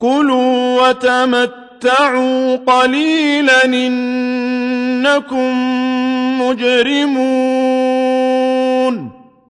كُلُوا وَتَمَتَّعُوا قَلِيلًا إِنَّكُم مُّجْرِمُونَ.